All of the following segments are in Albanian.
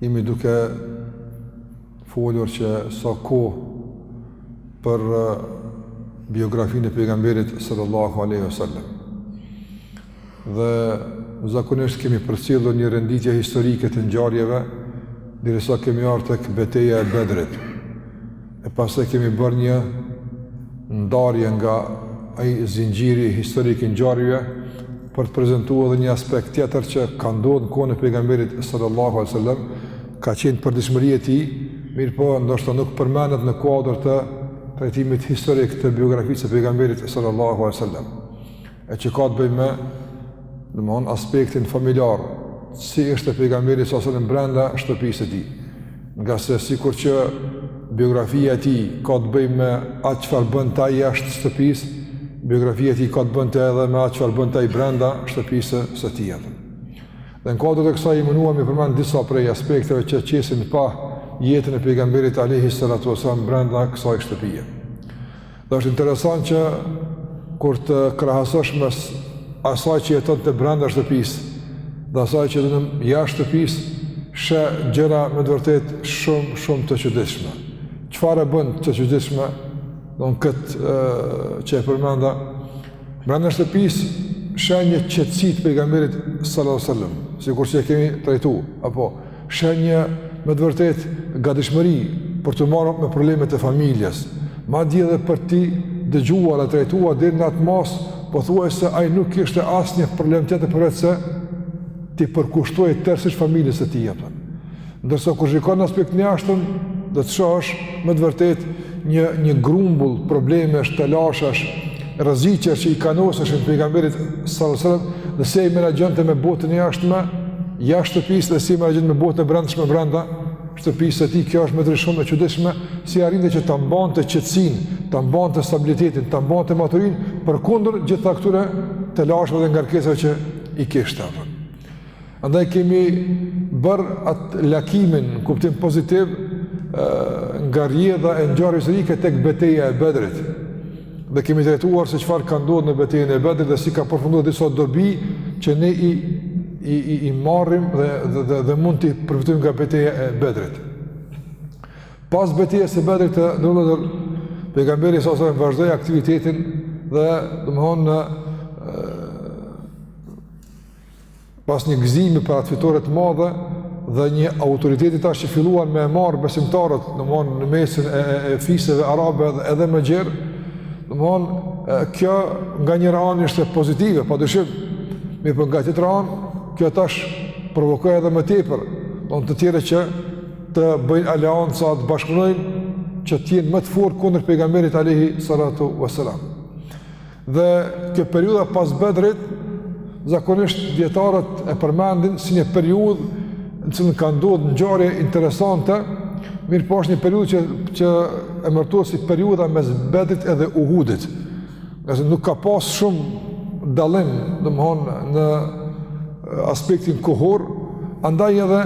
Jemi duke folur që sa kohë për uh, biografinë e pejgamberit sallallahu alaihi wasallam. Dhe zakonisht kemi përcjellur një renditje historike të ngjarjeve derisa kemi ardhur tek beteja e Bedrit. E pastaj kemi bërë një ndarje nga ai zinxhiri historik i ngjarjeve për të prezantuar edhe një aspekt tjetër që ka ndodhur në kohën e pejgamberit sallallahu alajhi wasallam, ka qenë përditshmëri e tij, mirëpo ndoshta nuk përmendet në kuadër të trajtimit historik të biografisë së pejgamberit sallallahu alajhi wasallam. e që ka të bëjë me domethënë, aspektin familjar, si ishte pejgamberi sallallahu alajhi wasallam brenda shtëpisë së tij. Ngase sikur që biografia e tij ka të bëjë me atë çfarë bënte ai jashtë shtëpisë, biografia e tij ka të bënte edhe me atë çfarë bënte ai brenda shtëpisë së tij jetën. Dhe në kuadër të kësaj menduam t'i përmendim disa prej aspekteve që qesin në pah jetën e pejgamberit alejhi salatu wasallam brenda kësaj shtëpie. Dhe është interesant që kur të krahasosh mes asaj që jetonte brenda shtëpisë dhe asaj që jeton jashtë shtëpisë, sheh gjëra me të vërtetë shumë shumë të çuditshme. Çfarë e bën të çuditshme? Don kët që e përmenda brenda shtëpisë sheh një qetësi të pejgamberit sallallahu alajhi wasallam, sikur që e kemi trajtuar apo Sheh një me të vërtetë gatishmëri për t'u marrë me problemet e familjes, madje edhe për t'i dëgjuar e trajtuar deri në atë masë, po thua se ai nuk kishte asnjë problem tjetër përveç se t'i përkushtohej tërësisht familjes së tij apo. Ndërsa kur shikon aspektin e jashtëm, do të shohësh me të vërtetë një një grumbull problemesh, telashesh, rreziqesh që i kanoseshin pejgamberit sallallahu alajhi wasallam dhe si i menaxhonte me botën e jashtme jashtë shtëpisë dhe si i menaxhonte me botën e brendshme brenda shtëpisë së tij kjo është me të vërtetë shumë e çuditshme si arrinte që ta mbante qetësinë, ta mbante stabilitetin, ta mbante maturinë përkundër gjitha këtyre telasheve dhe ngarkesave që i kishte apo. Andaj kemi bërë atë lakimin në kuptim pozitiv nga rrjedha e ngjarjeve historike tek beteja e Bedrit. Dhe kemi trajtuar se çfarë ka ndodhur në betejën e Bedrit dhe si ka përfunduar disa dobi që ne i i i, i marrim dhe dhe dhe, dhe mund t'i përfitojmë nga beteja e Bedrit. Pas betejës së Bedrit të nderuar pejgamberi sallallahu alajhi wasallam vazhdoi aktivitetin dhe domethënë Pas një gëzimi për atë fitore të madhe dhe një autoriteti tash që filluan me marrë besimtarët, domthon në mesin e, e, e fiseve arabe dhe edhe më gjerë, domthon kjo nga një anë është pozitive, padyshim, mirëpo nga tjetra anë, kjo tash provokoi edhe më tepër, domthon të tjerë që të bëjnë aleanca, të bashkëpunojnë që të jenë më të fortë kundër pejgamberit alayhi salatu wasalam. Dhe kjo periudha pas Bedrit zakonisht dietarët e përmendin si një periudhë në cilën ka ndodhur ngjarje interesante, mirëpo është një periudhë që që emërtohet si periudha mes Bedrit edhe Uhudit. Ngase nuk ka pas shumë dallim, domthonë në aspektin kohor, andaj edhe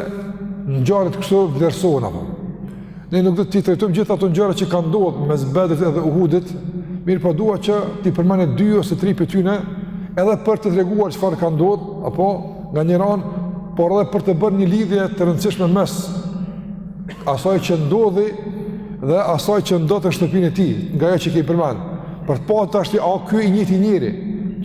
ngjarjet kështu vlerësohen apo. Ne nuk do t'i trajtojmë gjithë ato ngjarje që kanë ndodhur mes Bedrit edhe Uhudit, mirëpo dua që t'i përmend dy ose tri prej tyre edhe për të treguar çfarë ka ndodhur apo nga njëra anë, por edhe për të bërë një lidhje të rëndësishme mes asaj që ndodhi dhe asaj që ndodh në shtëpinë e tij, nga ajo që kemi përmend. Për të parë tashti a ky i njëjti njeri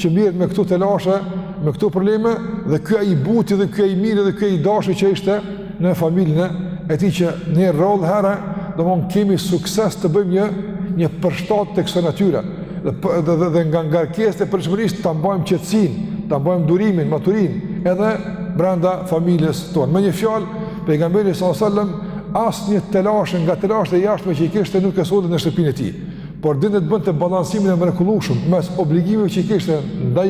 që merret me këto telashe, me këto probleme dhe ky ai i buti dhe ky ai i miri dhe ky ai i dashuri që ishte në familjen e tij që ne rrallëherë domthon kemi sukses të bëjmë një një përshtatje të kësaj natyre dhe dhe, dhe, dhe nga ngarkesat e përditshmërisë ta mbajmë qetësinë, ta mbajmë durimin, maturinë edhe brenda familjes tonë. Me një fjalë, pejgamberi sallallahu alajhi wasallam asnjë telashe nga telashet e jashtme që i kishte nuk e sillte në shtëpinë e tij. Por dinte të bënte balancimin e mrekullueshëm mes obligimeve që i kishte ndaj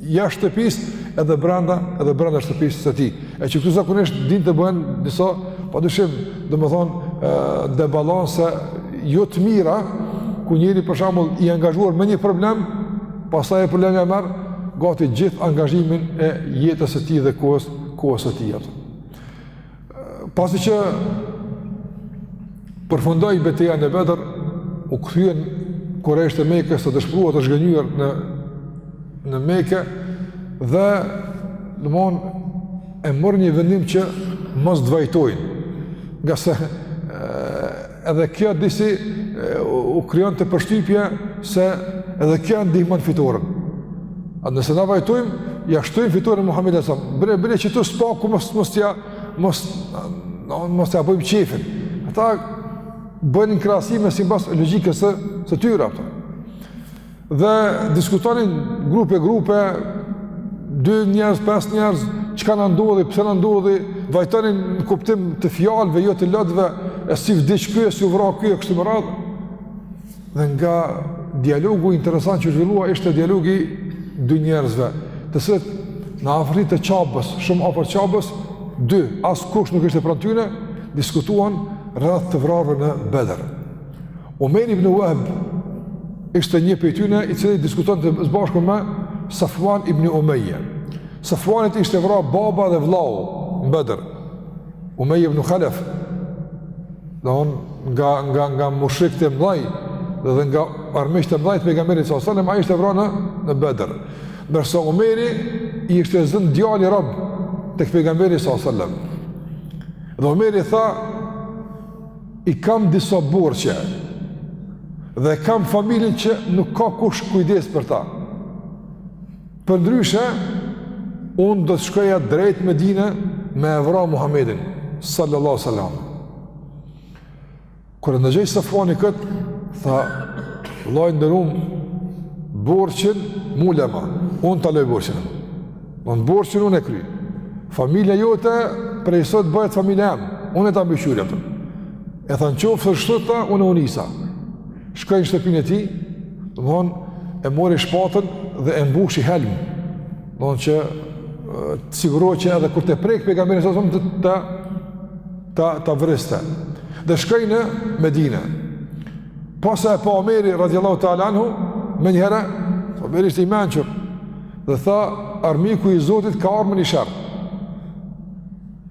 Jashtë shtëpisë edhe brenda edhe brenda shtëpisë së tij. E që këtu zakonisht din të bëhen disa padyshim, domethënë debalanse jo të mira ku njeri për shembull i angazhuar me një problem, pastaj ai problemi e merr gati gjithë angazhimin e jetës së tij dhe kohës kohës së tij. Pasi që përfundoi beteja në Bedër, u kthyen kurejshët e Mekës të dëshpëruar të zhgënjyer në në Mekë dhe domthon e morën një vendim që mos të vajtojnë. Ngase Edhe kjo disi u krijonte përshtypje se edhe kjo e ndihman fitoren. A nëse na vajtojmë, ia shtojmë fitoren Muhammedit alayhi salam. Bile, bile, që të së paku mos, mos t'ia, mos, mos t'ia bëjmë qefin. Ata bënin krahasime simbas logikës së, së tyre. Për. Dhe diskutonin grupe, grupe, dy njerëz, pesë njerëz, çka na ndodhi, pse na ndodhi, vajtonin në kuptim të fjalëve, jo të lotëve, e si vdiq ky, e si u vra ky, e kështu me radhë. Dhe nga dialogu interesant që u zhvillua, ishte dialogi dy njerëzve, të cilët në afri të Qabës, shumë afër Qabës, dy, askush nuk ishte pranë tyne, diskutuan rreth të vrarëve në Bedër. Umejr ibn Wahb ishte një prej tyne i cili diskutonte së bashku me Safuan ibn Umeje. Safuanit ishte vra baba dhe vllau në Bedër. Umeje ibn Halef. Don nga nga nga mushrikët e mëdhaj dhe, dhe nga armiqtë e mëdhaj të pejgamberit sa selam ai ishte vra në në Bedër. Ndërsa Umejri i ishte zën djali rob tek pejgamberi sa selam. Dhe Umejri tha I kam disa borxhe dhe kam familjen që nuk ka kush kujdes për ta. Përndryshe, unë do të shkoja drejt Medine me e vra Muhammedin, sallallahu sallam. Kur e ndëgjoi Safuani këtë, tha, lojnë në rumë, borxhin, mu lema, unë ta laj borxhin. Domethon borxhin unë e kry. Familja jote prej sot bëhet familja em. Unë e ta mbikëqyri atë. E tha në qoftë kështu tha, unë u nisa. Shkoi në shtëpinë e tij, domethon e mori shpatën dhe e mbushi helm. Domethon që të sigurojë që edhe kur ta prekë pejgamberin sa ta ta ta ta vriste. Dhe shkoi në Medine. Posa e pa Omeri, radiallahu ta'ala anhu, menjëherë, Omeri ishte i mençur, Dhe tha, armiku i Zotit ka ardh me një sherr.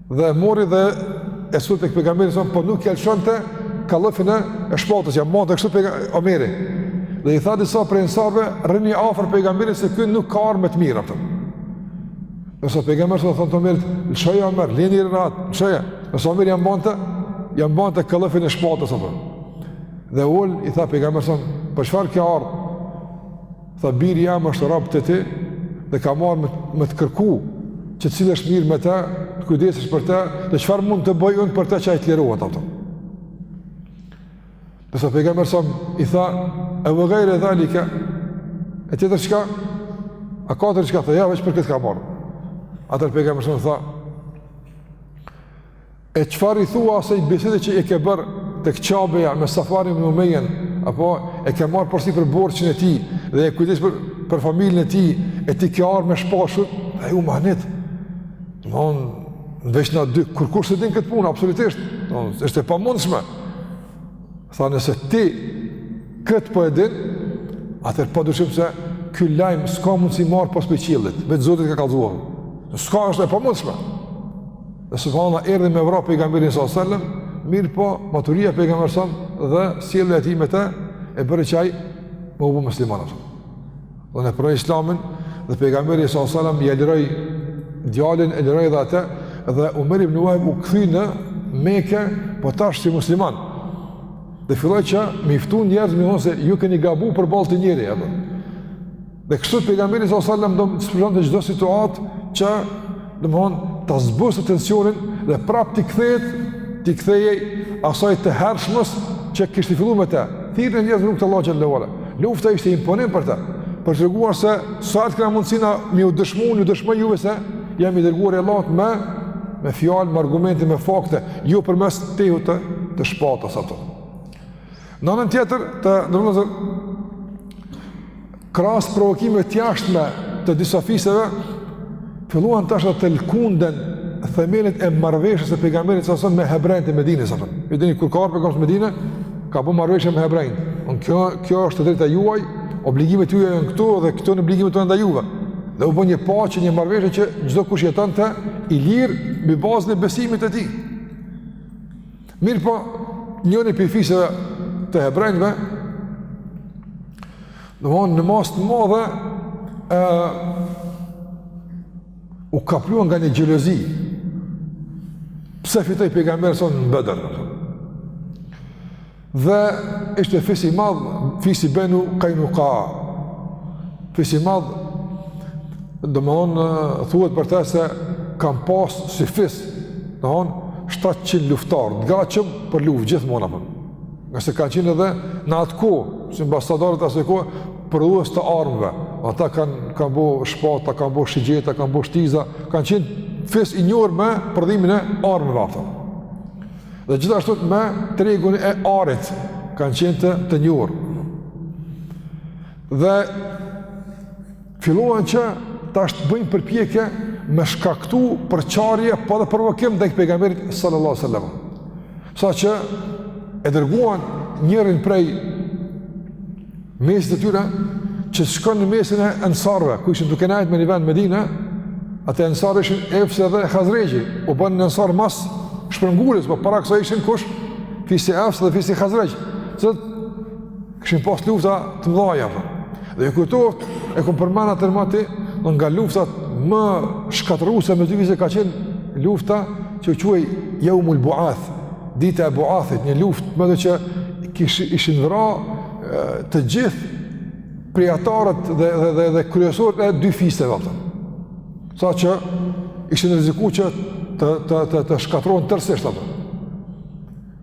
Dhe e mori dhe e solli te pejgamberi sa, po nuk ia lëshonte këllëfin e shpatës, ia mbante kështu Omeri. Dhe i tha disa prej ensarëve, rrini afër pejgamberit se ky nuk ka ardh me të mirë. Apo. Ndërsa pejgamberi sa i thoshte Omerit, lëshoje Omer, leni rehat, lëshoje. Ndërsa Omeri ia mbante, ia mbante këllëfin e shpatës. Apo. Dhe u ul, i tha pejgamberi sa, për çfarë ke ardhë? Tha biri jem është rob te ti dhe kam ardh me, me të kërku që të sillesh mirë me të, të kujdesesh për të dhe çfarë mund të bëj unë për të që ai të lirohet apo. Ndërsa pejgamberi sa i tha e ve gajre dhalike, e tjetër çka, a ka tjetër çka, tha jo, veç për këtë kam ardh. Atëherë pejgamberi sa i tha E çfarë i thua asaj bisede që e ke bërë tek Qabeja me Safuan ibn Umejen, apo e ke marr përsipër borxhin e tij dhe e kujdes për për familjen e tij, e ti ke ardh me shpashur, ai u mahnit. Don veç na dy, kurkush s'e din këtë punë absolutisht, don është e pamundshme. Tha nëse ti këtë po e din, atëherë pa dyshim se ky lajm s'ka mundësi me ardhë pos prej qiellit, vetë Zoti t'ka kallëzuar. S'ka është e pamundshme. Dhe subhanallah erdhi me vra pejgamberin s.a.s. Mirëpo, maturia e pejgamberit s.a.s. dhe sjellja e tij me te, e bëri që ai me u bo musliman. Domethënë e pranoi islamin dhe pejgamberi s.a.s. ia liroi djalin, e liroi dhe atë dhe Umejr ibn Vehb u kthy në Mekë po tash si musliman dhe filloi që me i ftu njerëz me u thonë se ju keni gabu përballë këtij njeri apo. dhe kështu pejgamberi s.a.s. domethënë shfrytëzonte çdo situatë që Domethënë, ta zbuste tensionin dhe prap t'i kthehet, t'i kthehej asaj të hershmes që kishte fillu me te. Thirrjen e njerëzve n'rrugë të Allahut xhelle ve ala. Lufta ishte imponim për te. Për të treguar se sa herë t'kem mundësinë me ju dëshmu, unë ju dëshmoj juve se jam i dërguar i Allahut me, me fjalë, me argumente, me fakte, jo përmes tehut të, të shpatës apo. Në anën tjetër, të nderuar, Krahas provokimeve të jashtme të disa fiseve, filluan tash të lkunden themelet e marrëveshjes së pejgamberit s.a.s. me hebrejtë e Medinës apo. Ju dini kur ka ardhur pejgamberi në Medinë, ka bo marrëveshje me hebrejtë. Domethënë kjo kjo është e drejta juaj, obligimet juaja janë këtu dhe këto janë obligimet tona ndaj juve. Dhe u bo një paqe, një marrëveshje që çdo kush jetonte i lirë mbi bazën e besimit të tij. Mirëpo njëri prej fiseve të hebrejtëve Domethënë në masë të madhe, e, u kapluan nga një xhelozi. Pse fitoi pejgamberi s.a.s. në Bedër? Dhe ishte fis i madh, fisi Benu Kajnuka. Fis i madh, domethënë, thuhet për te se kanë pasë si fis, domethënë, 700 luftëtarë të gatshëm për luftë gjithmonë apo. Ngase kanë qenë edhe në atë kohë, si ambasadorë të asaj kohe, prodhues të armëve. Ata kanë kan bo shpata, kanë bo shigjeta, kanë bo shtiza, kanë qenë fis i njohur me prodhimin e armëve apo. Dhe gjithashtu me tregun e arit, kanë qenë të, të njohur. Dhe Filluan që tash të bëjnë përpjekje me shkaktu përçarje apo edhe provokim ndaj pejgamberit sallallahu alajhi wasallam. Saqë e dërguan njërin prej mesit të tyre që shkon në mesin e ensarëve, ku ishin duke nejtë në një vend n'Medinë, ata ensarë ishin Evs edhe Hazrexh, u bënë ensarë mas shpërnguljes, po para kësaj ishin kush, fisi Evs edhe fisi Hazrexh. Zët, Kishin pas lufta të mdhaja, për. dhe ju kujtohet, e kom përmena të rëmati, në nga luftat më shkatëruse mes dy fisit ka qenë lufta që u quajt Jaumul Buath, dita e Buathit, një luft e madhe që kish, ishin vra të gjithë prijatarët dhe, dhe, dhe, dhe kryesorët e dy fiseve, për. sa që ishin rreziku që të, të, të, të shkatërrohen tërsisht, për.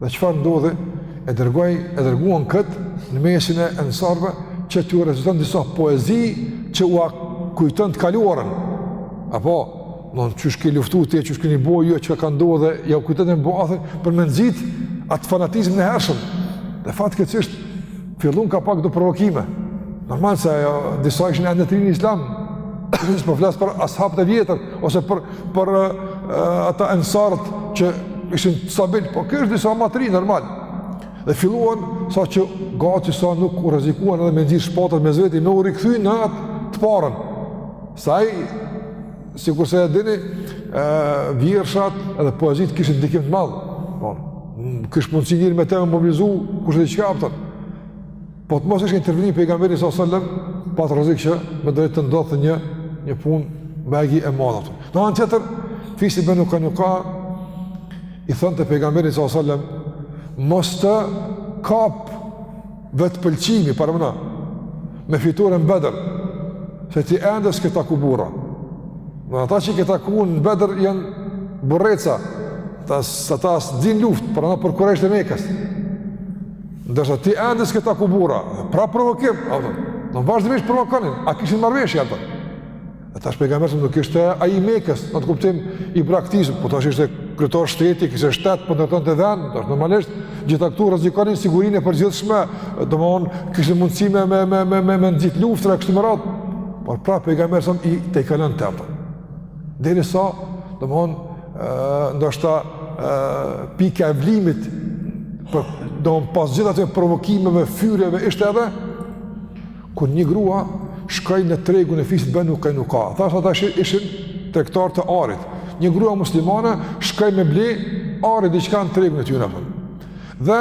Dhe çfarë ndodhi? E dërgoi, e dërguan këtë në mesin e ensarëve që t'u reciton disa poezi që ua kujton të kaluarën. Apo, qysh ke luftu ti, qysh keni bo ju, jo çka ka ndodhur dhe jau kujton me atë për me nxit atë fanatizmin e hershëm. Dhe fatkeqësisht fillon ka pak do provokime. Normal se ajo disa ishin ende të rinj n'islam. S'po flas për as'habët e vjetër ose për për ata ensarët që ishin stabil, po kjo është disa ma të rinj normal. Dhe filluan sa që gati sa nuk u rrezikuan edhe me nxirr shpatat mes veti, me u rikthy në atë të parën. Sa ai sikurse e dini, ë vjershat edhe poezitë kishin ndikim të madh. Po, kish mundsi njëra me të mobilizu kushedi çka apo. Po të mos ishte intervenimi pejgamberit alejhi selam, pat rrezik që me të vërtetë të ndodhë një, një punë me egi e madhë ato. Në anën tjetër, fisi Benu Kajnuka, i thonte pejgamberit alejhi selam, mos të kap vetëpëlqimi, pra domethënë, me fitoren në Bedër, se ti ende s'ke taku burra. Dhe ata që ke taku në Bedër janë burreca, ata s'ta, s'dinë luftë, pra për kurejshët e Mekës Ndërsa ti ende s'ke taku burra, pra provokim, apo, domethënë vazhdimisht provokonin, a kishin marrëveshje ata. E tash pejgamberi alejhi selam nuk ishte ai i Mekës, në atë kuptim i braktisun, po tash ishte kryetar shteti, kishte shtet pra po ndërtonte vend, tash normalisht, gjitha këto rrezikonin sigurinë e përgjithshme, domethonë, kishin mundësi me me, me, me, me, me nxit luftëra e kështu me radhë, por pra pejgamberi alejhi selam i tejkalonte, derisa, domethonë, ndoshta pika e vlimit pra pas gjithë atyre provokimeve fyerjeve ishte edhe kur një grua shkoi në tregun e fisit Benu Kajnuka. Thashë ata ishin ishin tregtarë të arit. Një grua muslimane shkoi me ble ari diçka në tregun e tyre. Dhe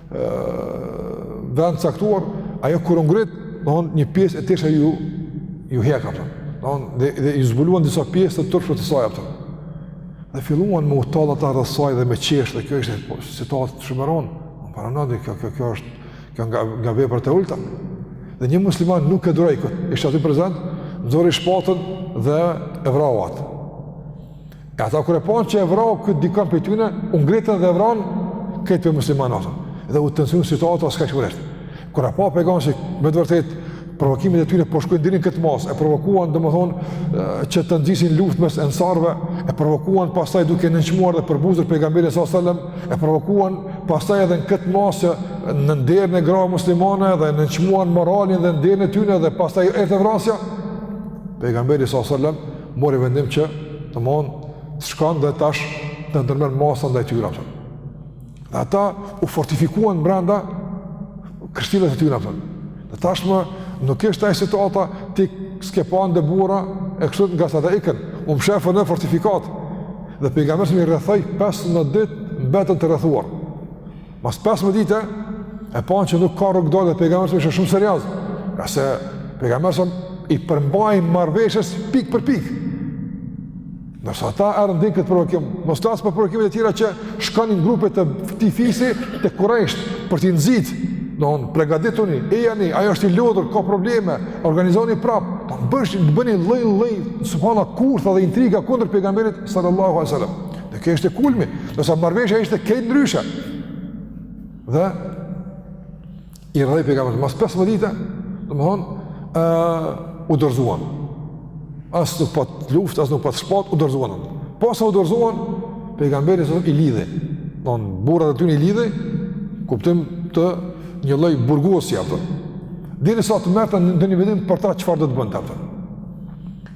vend caktuar, ajo kur u ngrit, domthon një pjesë e teshave iu iu hek apo. Domthon dhe dhe iu zbuluan disa pjesë të turpshme të saj ato. Dhe filluan me u tall aty rreth saj dhe me qesh dhe kjo ishte po, situatë shumë e rëndë. Pra edhe kjo, kjo, kjo është kjo nga, nga veprat e ulta. Dhe një musliman nuk e duroi këtë. Ishte aty prezent, nxori shpatën dhe e vrau atë. E ata kur e panë që e vrau ky dikon prej tyne, u ngritën dhe e vranë këtë pra muslimanin atë. Dhe u tensionua situata aq sa ç'është e vërtetë. Kur e pa pejgamberi që me të vërtetë provokimet e tyne po shkojnë deri në këtë masë, e provokuan domethënë që të nxisin luftë mes ensarve, e provokuan pasaj duke nënçmuar dhe përbuzur pejgamberin s.a.s. e provokuan pasaj edhe në këtë masë që në nderin e grave muslimane dhe e nënçmuan moralin dhe nderin e tyne dhe pastaj erdhi vrasja, pejgamberi s.a.s. Mori vendim që, domethënë, të shkon dhe tash të ndërmerr masa ndaj tyre, apo. Dhe ata u fortifikuan brenda kështjellat e tyre, apo. Dhe tashmë nuk ishte ajo situata ti s'ke pa ndë bura e kështët nga sa dhe ikën. U mshefën në fortifikatë. Dhe pejgamberi s.a.s. i rrethoi 15 ditë mbetën të rrethuar. Mas 15 dite, e panë që nuk ka rrugëdalje dhe pejgamberi s.a.s. ishte shumë serioz, ngase pejgamberi s.a.s. iu përmbajt marrëveshjes pikë për pikë. Ndërsa ata erdhën deri në këtë provokim, mos të flas për provokimet e tjera që shkonin grupe të atij fisi te kurejshët për t'i nxit, domethënë pregatituni, ejani, ai është i lodhur, ka probleme, organizohuni prapë, domethënë, bënin lloj-lloj, subhanallah kurtha dhe intriga kundër pejgamberit sallallahu alejhi ue sallam. Dhe kjo ishte kulmi, ndërsa marrëveshja ishte krejt ndryshe. Dhe, i rrethoi pejgamberi s.a.s., mas 15 dite, domethënë, uh, u dorëzuan. As nuk pat luftë, as nuk pat shpatë, u dorëzuan. Pasi u dorëzuan, pejgamberi s.a.s. i lidhi. Domethënë burrat e tyne i lidhi, kuptim të një lloj burgosje, apo. Derisa të merrte një vendim për ta çfarë do të bënte apo.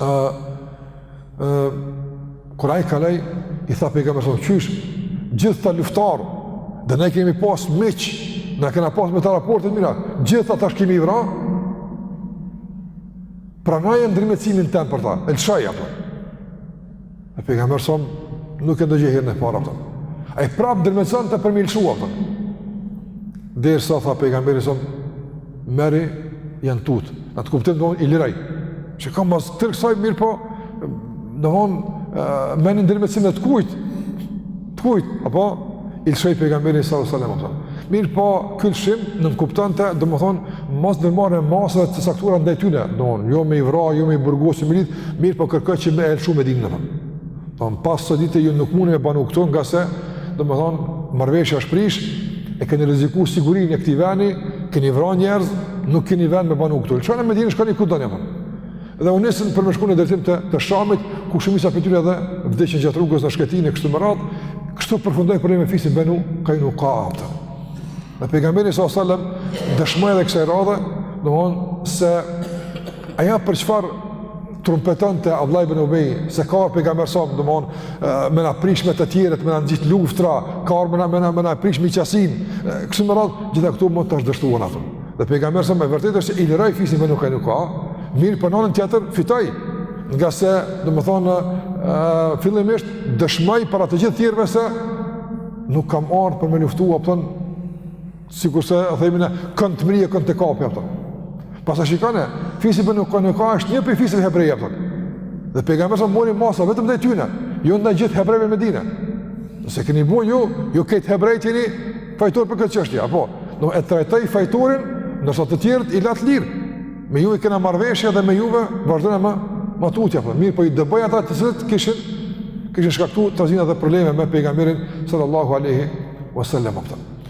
ë ë kur ai kaloi i tha pejgamberit s.a.s. qysh gjithë këta luftarë dhe na i kemi pas miq na kena pas me ta raporte të mira gjithë këta tash me i vra pranoje ndërmjetsimin tem për ta e lëshoji apo E pejgamberi s.a.s. nuk e ndëgjoi herën e parë, apo. Ai prap ndërmjetson te për me i lëshu, apo. Derisa tha pejgamberi s.a.s. merri janë tutë. Në atë kuptim domethënë i liroi. Çka mas kësaj mirëpo domthon me një ndërmjetsim të kujt. Të kujt, apo, i lëshoi pejgamberi alejhi selam, apo. Mirëpo, ky lëshim nënkuptonte, domethënë, mosndërmarrjen e masave të caktuara ndaj tyne, domethënë, jo me i vra, jo me i burgosë, jo me i lidh, mirëpo kërkoi që me e lëshu Medinën, domethënë. Domethënë pas kësaj dite ju nuk muni me banu këtu, ngase, domethënë, marrëveshja është prish, e keni rreziku sigurinë e këtij veni, keni vra njerëz, nuk keni ven me banu këtu. Lëshone Medinën, shkoni ku doni, apo. Dhe u nisën për me shku në drejtim të, të Shamit, ku shumica prej tyre dhe vdiqën gjatë rrugës në shkretinë e kështu me radhë, kështu përfundoi pra me fisin Benu Kajnuka, a kupton. Dhe pejgamberi s.a.s. dëshmoi edhe kësaj radhe, domethonë se ajo për çfarë trumpetonte Abdullah ibn Ubej, se ka ardh pejgamberi s.a.s., domethonë, me na prish me të tjerët, me na nxit luftra, ka ardh me na, me na, me na prish miqësinë, kështu me radhë, gjitha këto domethonë tash dështuan, a kupton. Dhe pejgamberi s.a.s. e vërtetë është që i liroi fisin Benu Kajnuka. Mirëpo n'anën tjetër fitoi. Ngase, domethonë, fillimisht dëshmoi para të gjithë tjerëve se nuk kam ardhur për me luftua, a kupton, sikurse e themi ne kënd të mrri e kënd të kapi, a kupton. Pastaj shikone, fisi Benu Kajnuka është një prej fiseve hebreje, a kupton. Dhe pejgamberi s.a.s. mori masa vetëm ndaj tyre, jo ndaj gjithë hebrejve n'Medinë. Nëse keni bën ju, ju krejt hebrejt jeni, fajtor për këtë çështje, apo, e trajtoi fajtorin, ndërsa të tjerët i la t'lirë. Me juve kena marrëveshje dhe me juve vazhdojmë ma tutje, a po, mirëpo i dëboi ata të cilët kishin kishin shkaktuar trazina dhe probleme me pejgamberin sallallahu alaihi wasallam.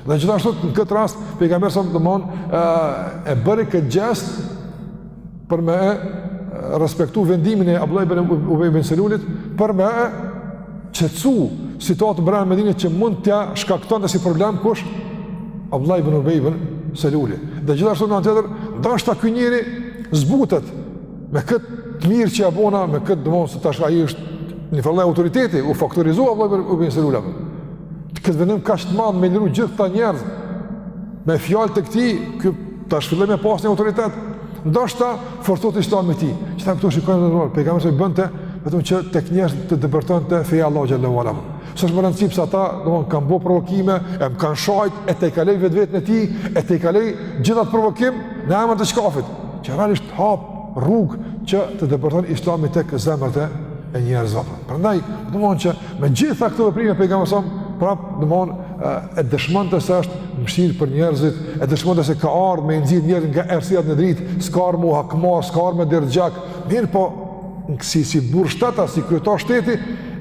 Dhe gjithashtu në këtë rast pejgamberi s.a.s. domethonë e bëri këtë gjest për me e respektu vendimin e Abdullah ibn Ubay ibn Selulit për me e qetsu situatën brenda Medinës që mund t'ja shkaktonte si problem kush Abdullah ibn Ubay ibn Seluli. Dhe gjithashtu në anë tjetër, ndoshta ky njeri zbutet me këtë të mirë që ja bona, me këtë domethonë se tash ai është njëfarë lloj autoriteti, u faktorizua Abdullah ibn Ubay ibn Seluli. Këtë vendim kaq të madh me liru gjithë ata njerëz, me fjalë të këtij, ky Tash filloi me pas një autoritet, ndoshta forcohet islami i tij, gjitha këto shikoni, domethonë, pejgamberi s.a.s. i bënte, vetëm që tek njerëz të depërtonte feja e Allahut xhel-le ue ala. S'është me rëndësi pse ata, domthon kanë bërë provokime, e më kanë shajt, e tejkaloi vetveten e tij, e tejkaloi gjithë atë provokim në emër të çkafit, që realisht hap rrugë që të depërton Islami tek zemrat e njerëzve. Prandaj, domthon që Me gjitha këto veprime pejgamberi s.a.s., prap, domethonë, e dëshmonte se është mëshirë për njerëzit, e dëshmonte se ka ardh me i nxjerr njerëzit nga errësirat në dritë, s'ka ardh me u hakmarrë, s'ka ardh me derdh gjak, mirëpo, si, si burrë shteti, si kryetar shteti,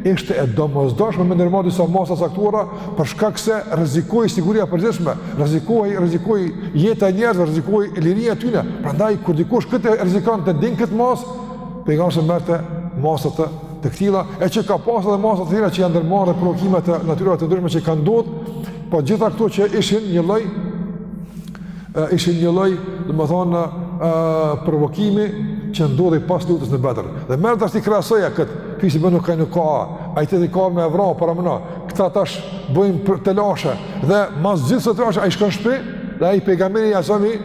ishte e domosdoshme me ndërmarrë disa masa t'caktuara për shkak se rrezikohej siguria e përgjithshme, rrezikohej rrezikohej jeta e njerëzve, rrezikohej liria e tyre. Prandaj kur dikush këtë rrezikonte deri n'këtë masë, pejgamberi merrte masa të të këtilla, e që ka pasur edhe masa të tjera që janë ndërmarrë dhe provokime të natyrave të ndryshme që kanë ndodhur, po gjitha këto që ishin një lloj ishin një lloj, domethënë, provokimi që ndodhi pas luftës në Bedër. Dhe merre tash ti krahasoje këtë, fisi Benu Kajnuka. Ai ti ka me vra paramendo. Këta tash bëjnë telashe dhe mas gjithë asaj telashe ai shkon në shtëpi dhe ai pejgamberi s.a.s.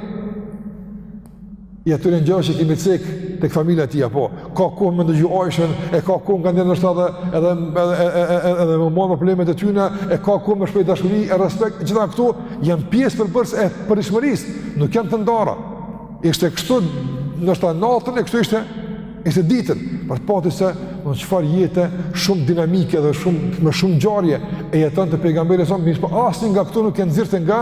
i atyre ngjarjeve që kemi cek tek familja e tij apo ka kohë me ndëgju Aishën e ka kohë me nda ndoshta edhe edhe edhe edhe me u marrë me problemet e tyne e ka kohë me shpreh dashuri e respekt gjitha këto janë pjesë përbërëse e përditshmërisë nuk janë të ndara ishte kështu ndoshta natën e kështu ishte Ishte ditën, për të parë ti se në çfarë jete shumë dinamike dhe shumë, me shumë ngjarje jetonte pejgamberi alejhi selam, po asnji nga këto nuk e nxirrte nga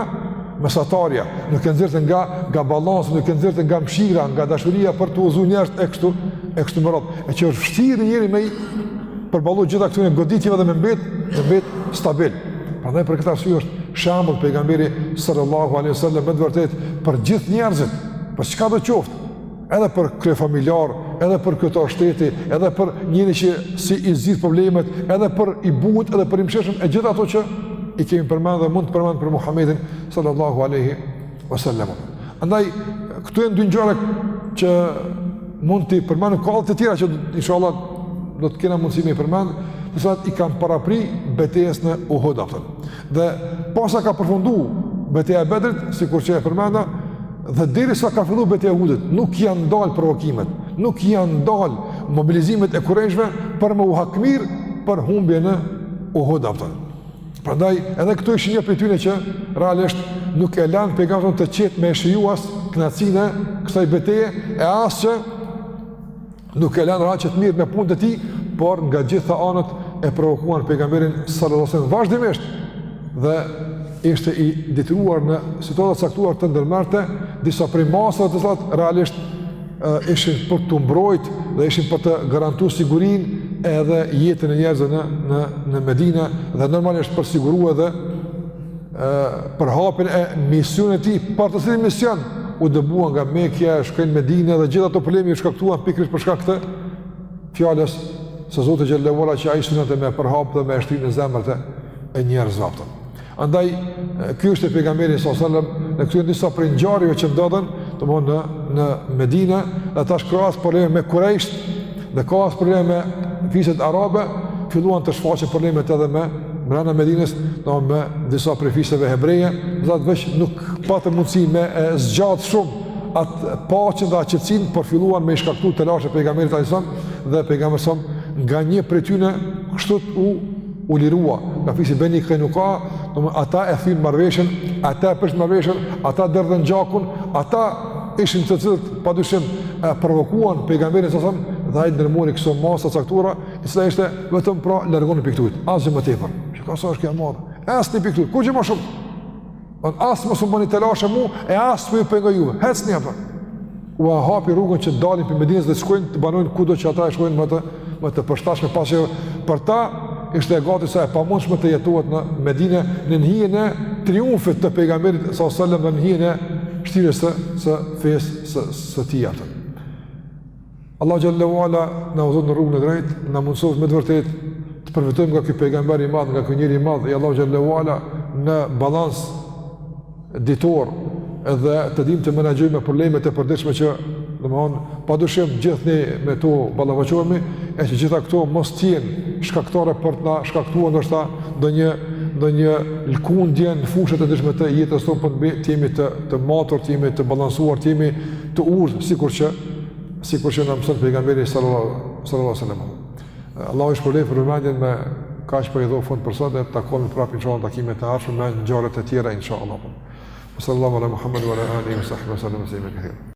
mesatarja, nuk e nxirrte nga, nga balansi, nuk e nxirrte nga mshira, nga dashuria për t'i udhëzu njerëzit e kështu, e kështu me radhë. E që është vështirë njeri me i përballu gjitha këtyne goditjeve dhe me mbet, me mbet stabil. Prandaj për këtë arsye është shembull pejgamberi sallallahu alaihi sallam me të vërtetë për gjithë njerëzit, për çkado qoftë, edhe për kryefamiljar, edhe për kryetar shteti, edhe për njeri që si i zgjidh problemet, edhe për i butë, edhe për i mëshirshëm, e gjitha ato që i kemi përmend dhe mund të përmend për Muhammedin sallallahu aleyhi wasallam. Andaj, këto janë dy ngjarje që mund t'i përmendim, ka edhe të tjera që inshallah do të kena mundësi me i përmend, të cilat i kanë parapri betejës në Uhud, Dhe posa ka përfundu beteja e Bedrit, sikur që e përmenda, dhe derisa ka fillu beteja e Uhudit, nuk janë ndalë provokimet, nuk janë ndalë mobilizimet e kurejshve për me u hakmarrë për humbjen në Uhud që patën. Prandaj, edhe këto ishin një prej tyne që realisht nuk e lanë pejgamberin të qetë me e shiju as knaqsinë e kësaj beteje e as që nuk e lanë rahat që të merret me punët e tij, por nga gjitha anët e provokuan pejgamberin sallallahu alaihi wasallam vazhdimisht dhe ishte i detyruar në situata të caktuar të ndërmerrte disa prej masave të cilat realisht ishin për t'u mbrojt dhe ishin për të garantuar sigurinë edhe jetën e njerëzve në në në Medinë dhe normalisht për të siguru edhe përhapjen e misionit të tij, për të cilin mision u dëbua nga Mekja, shkoi në Medinë dhe gjithë ato probleme iu shkaktuan pikërisht për shkak të fjalës së Zotit xhele ue ala që ai synonte me përhap dhe me shtri në zemrat e njerëzve ato. Andaj ky është pejgamberi alejhi selam në këto disa prej ngjarjeve që ndodhën, domthonë në në Medinë, e tash krahas problemeve me kurejshët Dhe krahas problemeve me fiset arabe, filluan të shfaqen problemet edhe me mrena Medinës, domethënë me disa prej fiseve hebreje, dhe ata veç nuk patën mundësi me e zgjatë shumë atë paqen dhe atë qetësinë, por filluan me i shkaktu telashe pejgamberit alejhi selam dhe pejgamberi alejhi selam nga një prej tyne kështu u u lirua nga fisi Beni Kajnuka, domethënë ata e thynë marrveshjen, ata e prishën marrveshjen, ata derdhën gjakun, ata ishin të cilët pa dyshim e provokuan pejgamberin alejhi selam dhe ai ndërmori këso masa caktuara e cila ishte vetëm pra largoni pi ktuhit asgjë më tepër që ka sa është kjo madhe hecni pi ktuhit, kurgjë ma shumë Thot, as mos më bëni telashe mu e as s'po ju pengoj juve hecni po ua hapi rrugën që dalin pi Medinës dhe shkojnë të banojnë kudo që ata e shohin më të, më të përshtashme pasjeve për ta ishte gati sa e pamundshme të jetohet në Medine në hijen e triumfit të pejgamberit salallahu alejhi ve selem dhe në hijen e shtrirjes së, së fesë së, së tij atëherë. Allahu Teala na udhëzoftë në rrugën e drejtë, na mundësoftë me të vërtetë të përfitojmë nga ky pejgamber i madh, nga ky njeri i madh, i Allahut Teala në balans ditor dhe të dimë të menaxhojmë problemet e përditshme që domethënë pa dyshim gjithnjë me to ballafaqohemi e që gjitha këto mos të jenë shkaktare për të na shkaktuar ndoshta ndonjë ndonjë lkundje në fushat e ndryshme të jetës tonë por të jemi të të matur, të jemi të balancuar, të jemi të urtë sikur që sikur që na mëson pejgamberi sallallahu alaihi wasallam. Allahu ju shpërbleftë për vëmendjen me kaq po i jap fund për sot dhe takohemi prapë në takimet e ardhshme me ngjarje të tjera inshallah. Sallallahu ala Muhammed wa ala alihi wa sahbihi wa sallam taslima katira.